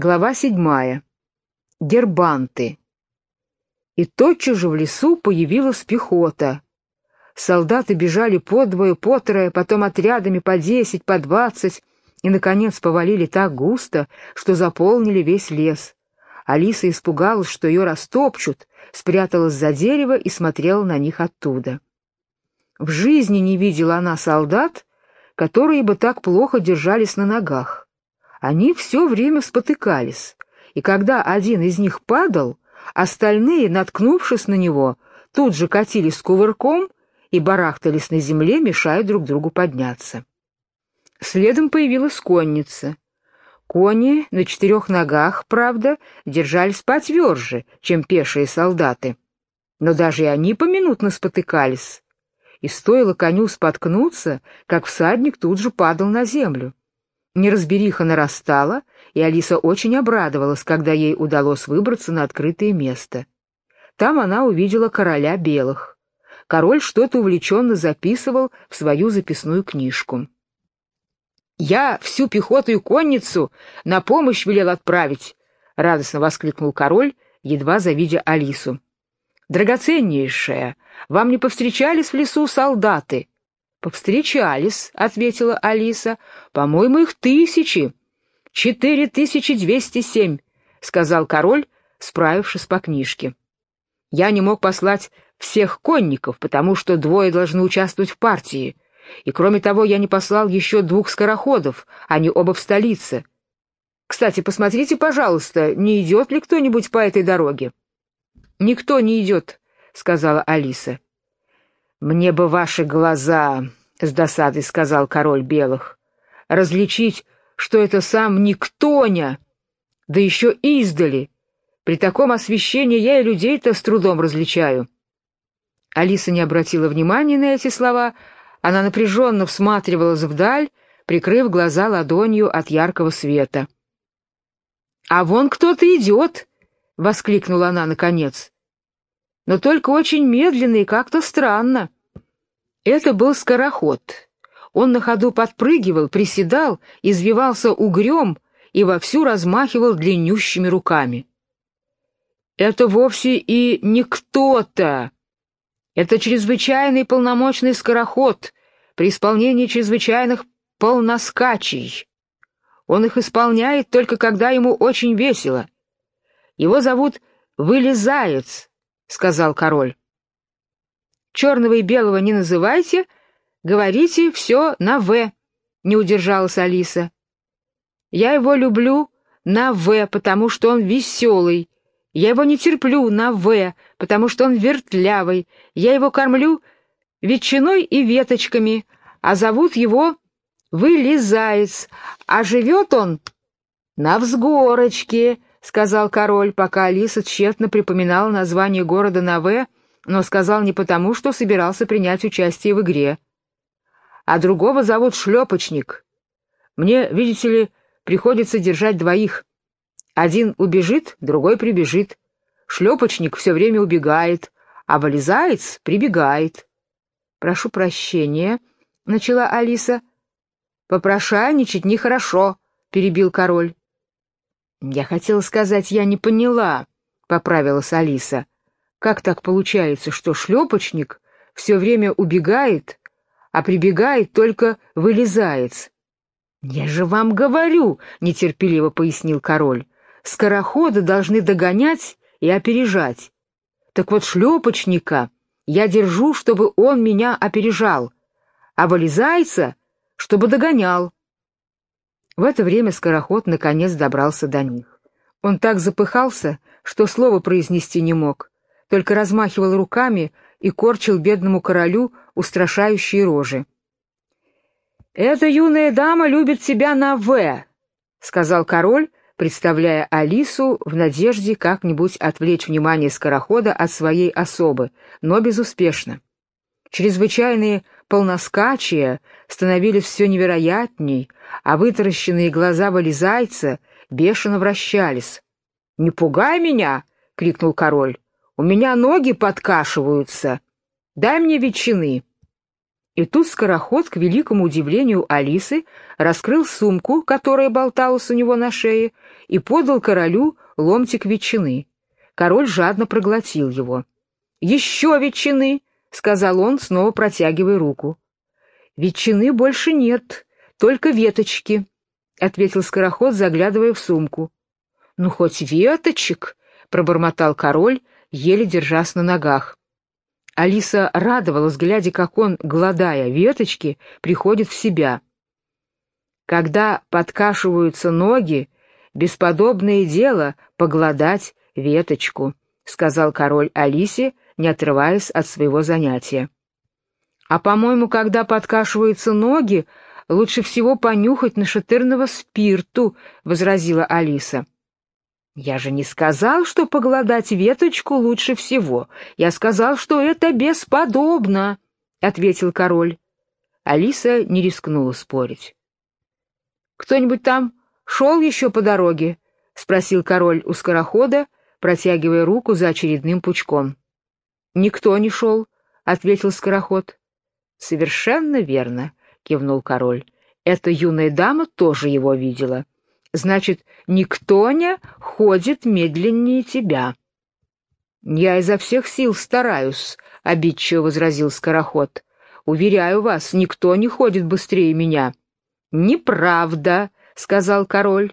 Глава седьмая. Дербанты. И тотчас же в лесу появилась пехота. Солдаты бежали по двое, по трое, потом отрядами по десять, по двадцать, и, наконец, повалили так густо, что заполнили весь лес. Алиса испугалась, что ее растопчут, спряталась за дерево и смотрела на них оттуда. В жизни не видела она солдат, которые бы так плохо держались на ногах. Они все время спотыкались, и когда один из них падал, остальные, наткнувшись на него, тут же катились кувырком и барахтались на земле, мешая друг другу подняться. Следом появилась конница. Кони на четырех ногах, правда, держались потверже, чем пешие солдаты. Но даже и они поминутно спотыкались. И стоило коню споткнуться, как всадник тут же падал на землю. Неразбериха нарастала, и Алиса очень обрадовалась, когда ей удалось выбраться на открытое место. Там она увидела короля белых. Король что-то увлеченно записывал в свою записную книжку. «Я всю пехоту и конницу на помощь велел отправить!» — радостно воскликнул король, едва завидя Алису. «Драгоценнейшая, вам не повстречались в лесу солдаты?» «Повстречались», — ответила Алиса. «По-моему, их тысячи». «Четыре тысячи двести семь», — сказал король, справившись по книжке. «Я не мог послать всех конников, потому что двое должны участвовать в партии. И кроме того, я не послал еще двух скороходов, они оба в столице. Кстати, посмотрите, пожалуйста, не идет ли кто-нибудь по этой дороге?» «Никто не идет», — сказала Алиса. «Мне бы ваши глаза», — с досадой сказал король белых, — «различить, что это сам Никтоня, да еще издали. При таком освещении я и людей-то с трудом различаю». Алиса не обратила внимания на эти слова, она напряженно всматривалась вдаль, прикрыв глаза ладонью от яркого света. «А вон кто-то идет!» — воскликнула она наконец но только очень медленно и как-то странно. Это был скороход. Он на ходу подпрыгивал, приседал, извивался угрем и вовсю размахивал длиннющими руками. Это вовсе и не кто-то. Это чрезвычайный полномочный скороход при исполнении чрезвычайных полноскачей. Он их исполняет только когда ему очень весело. Его зовут Вылезаец, — сказал король. «Черного и белого не называйте, говорите все на «В», — не удержалась Алиса. «Я его люблю на «В», потому что он веселый. Я его не терплю на «В», потому что он вертлявый. Я его кормлю ветчиной и веточками, а зовут его Вылезаец, а живет он на взгорочке, — сказал король, пока Алиса тщетно припоминала название города Наве, но сказал не потому, что собирался принять участие в игре. «А другого зовут Шлепочник. Мне, видите ли, приходится держать двоих. Один убежит, другой прибежит. Шлепочник все время убегает, а вылезаец прибегает». «Прошу прощения», — начала Алиса. «Попрошайничать нехорошо», — перебил король. «Я хотела сказать, я не поняла», — поправилась Алиса. «Как так получается, что шлепочник все время убегает, а прибегает только вылезает?» «Я же вам говорю», — нетерпеливо пояснил король, — «скороходы должны догонять и опережать. Так вот шлепочника я держу, чтобы он меня опережал, а вылезайца, чтобы догонял. В это время скороход наконец добрался до них. Он так запыхался, что слово произнести не мог, только размахивал руками и корчил бедному королю устрашающие рожи. «Эта юная дама любит себя на «В», — сказал король, представляя Алису в надежде как-нибудь отвлечь внимание скорохода от своей особы, но безуспешно. Чрезвычайные полноскачия становились все невероятней, а вытаращенные глаза вылезайца бешено вращались. «Не пугай меня!» — крикнул король. «У меня ноги подкашиваются. Дай мне ветчины!» И тут скороход, к великому удивлению Алисы, раскрыл сумку, которая болталась у него на шее, и подал королю ломтик ветчины. Король жадно проглотил его. «Еще ветчины!» — сказал он, снова протягивая руку. «Ветчины больше нет, только веточки», — ответил скороход, заглядывая в сумку. «Ну, хоть веточек!» — пробормотал король, еле держась на ногах. Алиса радовалась, глядя, как он, голодая веточки, приходит в себя. Когда подкашиваются ноги, бесподобное дело поглодать веточку, — сказал король Алисе, не отрываясь от своего занятия. А, по-моему, когда подкашиваются ноги, лучше всего понюхать нашатырного спирту, — возразила Алиса. «Я же не сказал, что поглодать веточку лучше всего. Я сказал, что это бесподобно», — ответил король. Алиса не рискнула спорить. «Кто-нибудь там шел еще по дороге?» — спросил король у скорохода, протягивая руку за очередным пучком. «Никто не шел», — ответил скороход. «Совершенно верно», — кивнул король. «Эта юная дама тоже его видела». Значит, никто не ходит медленнее тебя. Я изо всех сил стараюсь, — обидчиво возразил скороход. Уверяю вас, никто не ходит быстрее меня. Неправда, — сказал король.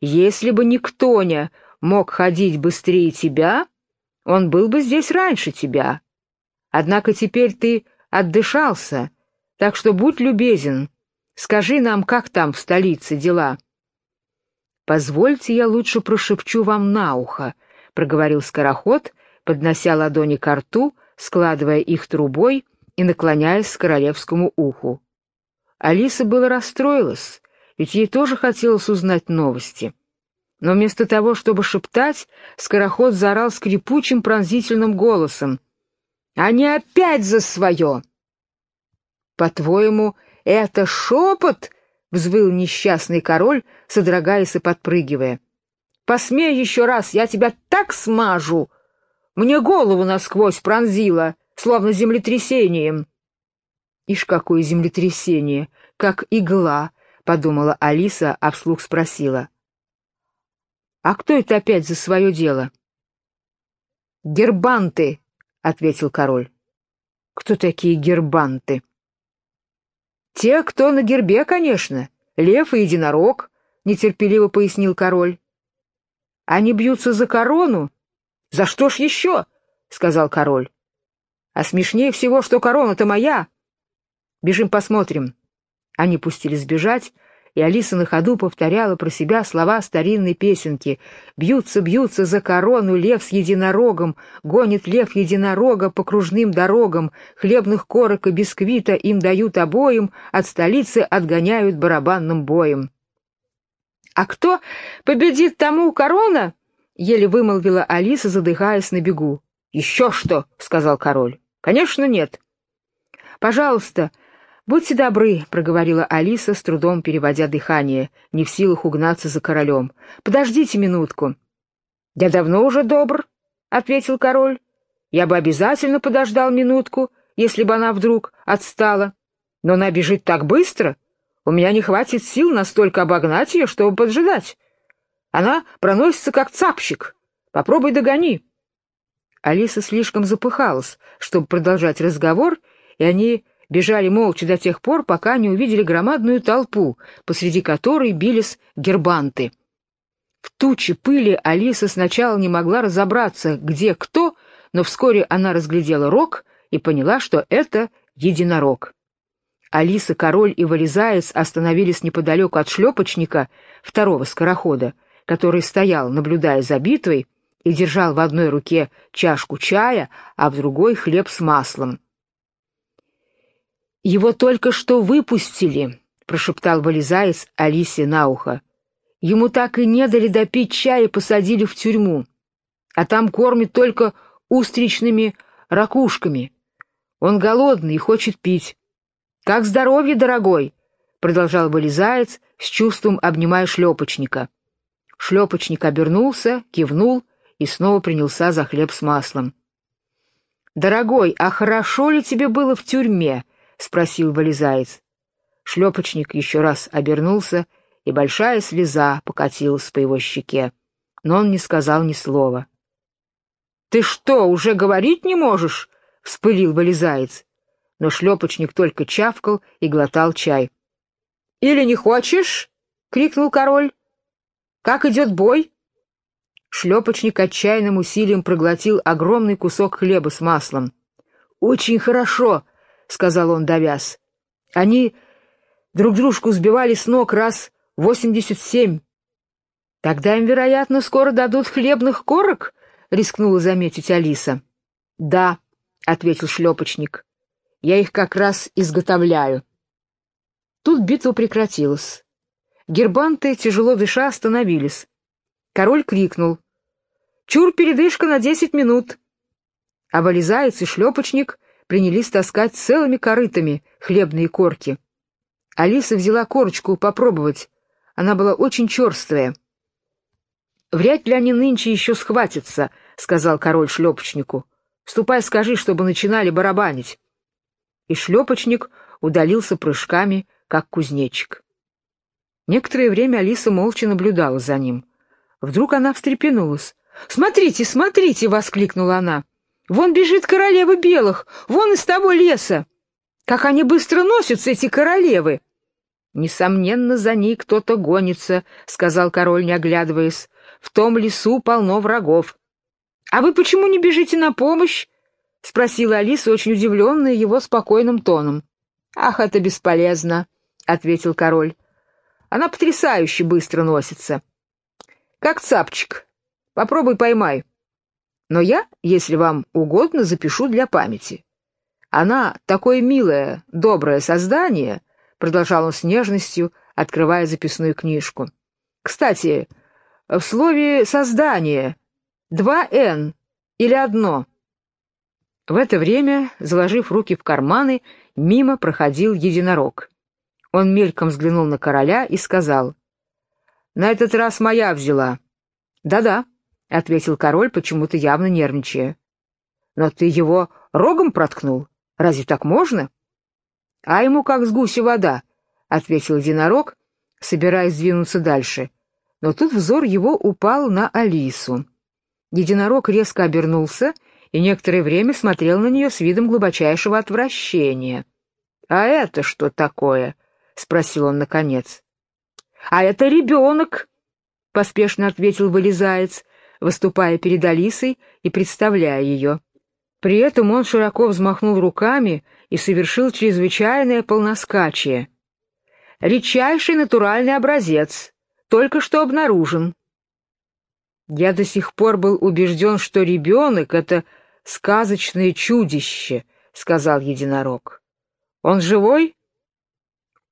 Если бы никто не мог ходить быстрее тебя, он был бы здесь раньше тебя. Однако теперь ты отдышался, так что будь любезен, скажи нам, как там в столице дела. «Позвольте, я лучше прошепчу вам на ухо», — проговорил скороход, поднося ладони к рту, складывая их трубой и наклоняясь к королевскому уху. Алиса была расстроилась, ведь ей тоже хотелось узнать новости. Но вместо того, чтобы шептать, скороход заорал скрипучим пронзительным голосом. «Они опять за свое!» «По-твоему, это шепот?» — взвыл несчастный король, содрогаясь и подпрыгивая. «Посмей еще раз, я тебя так смажу! Мне голову насквозь пронзило, словно землетрясением!» «Ишь, какое землетрясение! Как игла!» — подумала Алиса, а вслух спросила. «А кто это опять за свое дело?» «Гербанты!» — ответил король. «Кто такие гербанты?» «Те, кто на гербе, конечно. Лев и единорог», — нетерпеливо пояснил король. «Они бьются за корону?» «За что ж еще?» — сказал король. «А смешнее всего, что корона-то моя. Бежим посмотрим». Они пустились бежать, и Алиса на ходу повторяла про себя слова старинной песенки. «Бьются, бьются за корону лев с единорогом, гонит лев единорога по кружным дорогам, хлебных корок и бисквита им дают обоим, от столицы отгоняют барабанным боем». «А кто победит тому корона?» — еле вымолвила Алиса, задыхаясь на бегу. «Еще что?» — сказал король. «Конечно, нет». «Пожалуйста, — «Будьте добры», — проговорила Алиса, с трудом переводя дыхание, не в силах угнаться за королем. «Подождите минутку». «Я давно уже добр», — ответил король. «Я бы обязательно подождал минутку, если бы она вдруг отстала. Но она бежит так быстро, у меня не хватит сил настолько обогнать ее, чтобы поджидать. Она проносится, как цапщик. Попробуй догони». Алиса слишком запыхалась, чтобы продолжать разговор, и они бежали молча до тех пор, пока не увидели громадную толпу, посреди которой бились гербанты. В туче пыли Алиса сначала не могла разобраться, где кто, но вскоре она разглядела рог и поняла, что это единорог. Алиса, король и вылезаец остановились неподалеку от шлепочника, второго скорохода, который стоял, наблюдая за битвой, и держал в одной руке чашку чая, а в другой — хлеб с маслом. «Его только что выпустили», — прошептал вылезаец Алисе на ухо. «Ему так и не дали допить чая и посадили в тюрьму. А там кормят только устричными ракушками. Он голодный и хочет пить. Как здоровье, дорогой!» — продолжал вылезаец, с чувством обнимая шлепочника. Шлепочник обернулся, кивнул и снова принялся за хлеб с маслом. «Дорогой, а хорошо ли тебе было в тюрьме?» — спросил вылезаец. Шлепочник еще раз обернулся, и большая слеза покатилась по его щеке. Но он не сказал ни слова. «Ты что, уже говорить не можешь?» — вспылил вылезаец. Но шлепочник только чавкал и глотал чай. «Или не хочешь?» — крикнул король. «Как идет бой?» Шлепочник отчаянным усилием проглотил огромный кусок хлеба с маслом. «Очень хорошо», — сказал он, давясь. «Они друг дружку сбивали с ног раз восемьдесят семь». «Тогда им, вероятно, скоро дадут хлебных корок?» — рискнула заметить Алиса. «Да», — ответил шлепочник. «Я их как раз изготовляю». Тут битва прекратилась. Гербанты, тяжело дыша, остановились. Король крикнул. «Чур, передышка на десять минут!» А вализаец и шлепочник принялись таскать целыми корытами хлебные корки. Алиса взяла корочку попробовать. Она была очень черствая. «Вряд ли они нынче еще схватятся», — сказал король шлепочнику. «Ступай, скажи, чтобы начинали барабанить». И шлепочник удалился прыжками, как кузнечик. Некоторое время Алиса молча наблюдала за ним. Вдруг она встрепенулась. «Смотрите, смотрите!» — воскликнула она. Вон бежит королева белых, вон из того леса. Как они быстро носятся, эти королевы!» «Несомненно, за ней кто-то гонится», — сказал король, не оглядываясь. «В том лесу полно врагов». «А вы почему не бежите на помощь?» — спросила Алиса, очень удивленная его спокойным тоном. «Ах, это бесполезно», — ответил король. «Она потрясающе быстро носится. Как цапчик. Попробуй поймай». Но я, если вам угодно, запишу для памяти. Она такое милое, доброе создание, — продолжал он с нежностью, открывая записную книжку. Кстати, в слове «создание» два «н» или одно? В это время, заложив руки в карманы, мимо проходил единорог. Он мельком взглянул на короля и сказал, «На этот раз моя взяла». «Да-да», — ответил король, почему-то явно нервничая. «Но ты его рогом проткнул? Разве так можно?» «А ему как с гуся вода», — ответил единорог, собираясь двинуться дальше. Но тут взор его упал на Алису. Единорог резко обернулся и некоторое время смотрел на нее с видом глубочайшего отвращения. «А это что такое?» — спросил он наконец. «А это ребенок», — поспешно ответил вылезаец, выступая перед Алисой и представляя ее. При этом он широко взмахнул руками и совершил чрезвычайное полноскачие. «Редчайший натуральный образец, только что обнаружен». Я до сих пор был убежден, что ребенок — это сказочное чудище, — сказал единорог. «Он живой?»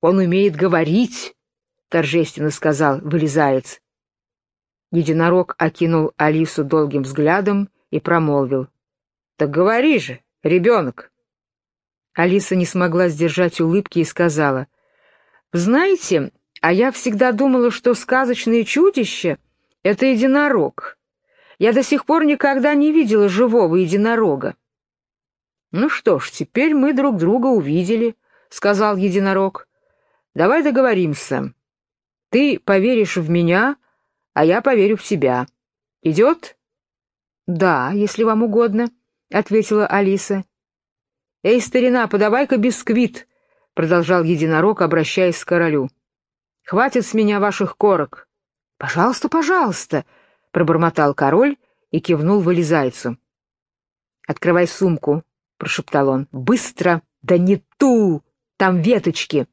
«Он умеет говорить», — торжественно сказал вылезаец. Единорог окинул Алису долгим взглядом и промолвил. «Так говори же, ребенок!» Алиса не смогла сдержать улыбки и сказала. «Знаете, а я всегда думала, что сказочное чудище — это единорог. Я до сих пор никогда не видела живого единорога». «Ну что ж, теперь мы друг друга увидели», — сказал единорог. «Давай договоримся. Ты поверишь в меня, а я поверю в себя. Идет?» «Да, если вам угодно», — ответила Алиса. «Эй, старина, подавай-ка бисквит», — продолжал единорог, обращаясь к королю. «Хватит с меня ваших корок». «Пожалуйста, пожалуйста», — пробормотал король и кивнул вылезайцу. «Открывай сумку», — прошептал он. «Быстро! Да не ту! Там веточки!»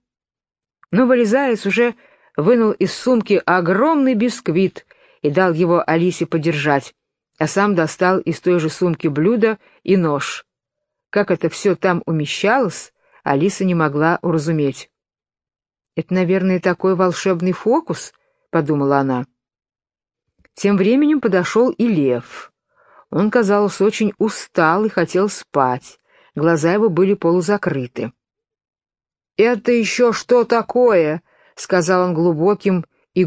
Но вылезаец уже вынул из сумки огромный бисквит и дал его Алисе подержать, а сам достал из той же сумки блюдо и нож. Как это все там умещалось, Алиса не могла уразуметь. «Это, наверное, такой волшебный фокус», — подумала она. Тем временем подошел и лев. Он, казалось, очень устал и хотел спать. Глаза его были полузакрыты. «Это еще что такое?» — сказал он глубоким и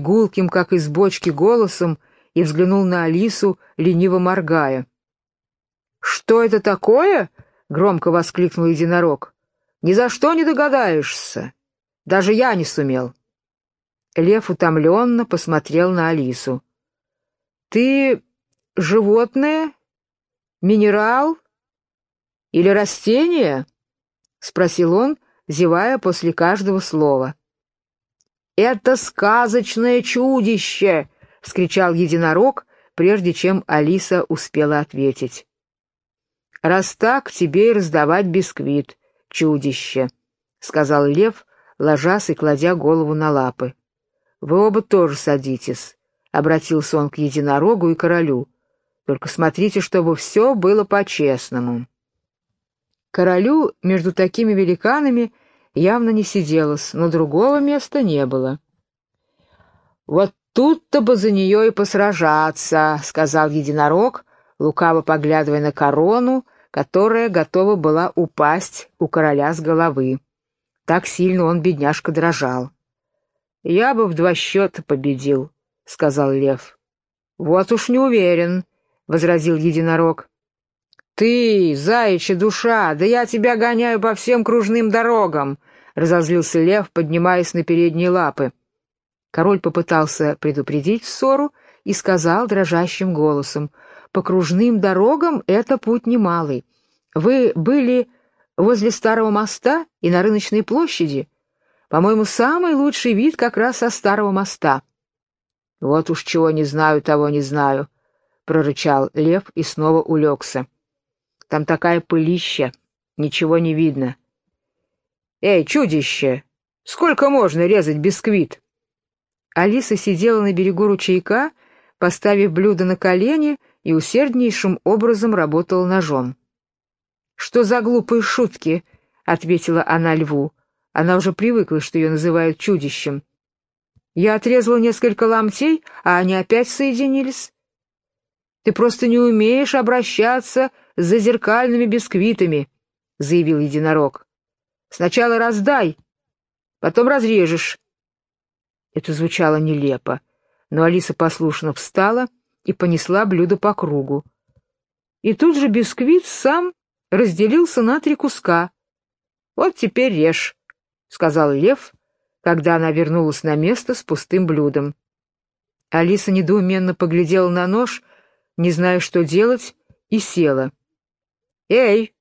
как из бочки, голосом, и взглянул на Алису, лениво моргая. «Что это такое?» — громко воскликнул единорог. Ни за что не догадаешься. Даже я не сумел. Лев утомленно посмотрел на Алису. «Ты животное? Минерал? Или растение?» — спросил он, зевая после каждого слова. «Это сказочное чудище!» — вскричал единорог, прежде чем Алиса успела ответить. «Раз так, тебе и раздавать бисквит, чудище», — сказал лев, ложась и кладя голову на лапы. «Вы оба тоже садитесь», — обратился он к единорогу и королю. «Только смотрите, чтобы все было по-честному». Королю между такими великанами явно не сиделось, но другого места не было. «Вот тут-то бы за нее и посражаться», — сказал единорог, лукаво поглядывая на корону, которая готова была упасть у короля с головы. Так сильно он, бедняжка, дрожал. «Я бы в два счета победил», — сказал лев. «Вот уж не уверен», — возразил единорог. «Ты, заячья душа, да я тебя гоняю по всем кружным дорогам!» — разозлился лев, поднимаясь на передние лапы. Король попытался предупредить ссору и сказал дрожащим голосом, «По кружным дорогам это путь немалый. Вы были возле старого моста и на рыночной площади?» По-моему, самый лучший вид как раз со старого моста. Вот уж чего не знаю, того не знаю, прорычал лев и снова улегся. Там такая пылища, ничего не видно. Эй, чудище, сколько можно резать бисквит? Алиса сидела на берегу ручейка, поставив блюдо на колени и усерднейшим образом работала ножом. «Что за глупые шутки?» — ответила она льву. Она уже привыкла, что ее называют чудищем. Я отрезала несколько ломтей, а они опять соединились. Ты просто не умеешь обращаться с зазеркальными бисквитами, — заявил единорог. Сначала раздай, потом разрежешь. Это звучало нелепо, но Алиса послушно встала и понесла блюдо по кругу. И тут же бисквит сам разделился на три куска. Вот теперь режь сказал Лев, когда она вернулась на место с пустым блюдом. Алиса недоуменно поглядела на нож, не зная, что делать, и села. «Эй,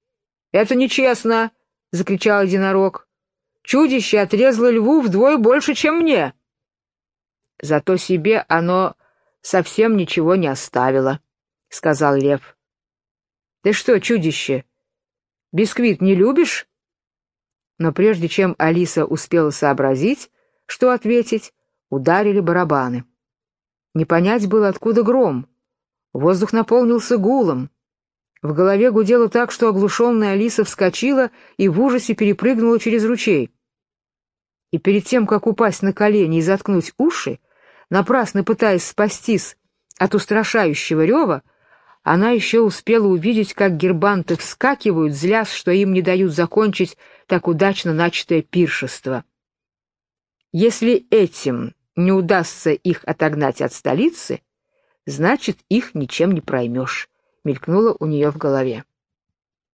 это нечестно!» — закричал единорог. «Чудище отрезало льву вдвое больше, чем мне!» «Зато себе оно совсем ничего не оставило», — сказал лев. «Ты что, чудище, бисквит не любишь?» Но прежде чем Алиса успела сообразить, что ответить, ударили барабаны. Не понять было, откуда гром. Воздух наполнился гулом. В голове гудело так, что оглушенная Алиса вскочила и в ужасе перепрыгнула через ручей. И перед тем, как упасть на колени и заткнуть уши, напрасно пытаясь спастись от устрашающего рева, она еще успела увидеть, как гербанты вскакивают, злясь, что им не дают закончить так удачно начатое пиршество. Если этим не удастся их отогнать от столицы, значит, их ничем не проймешь, мелькнуло у нее в голове.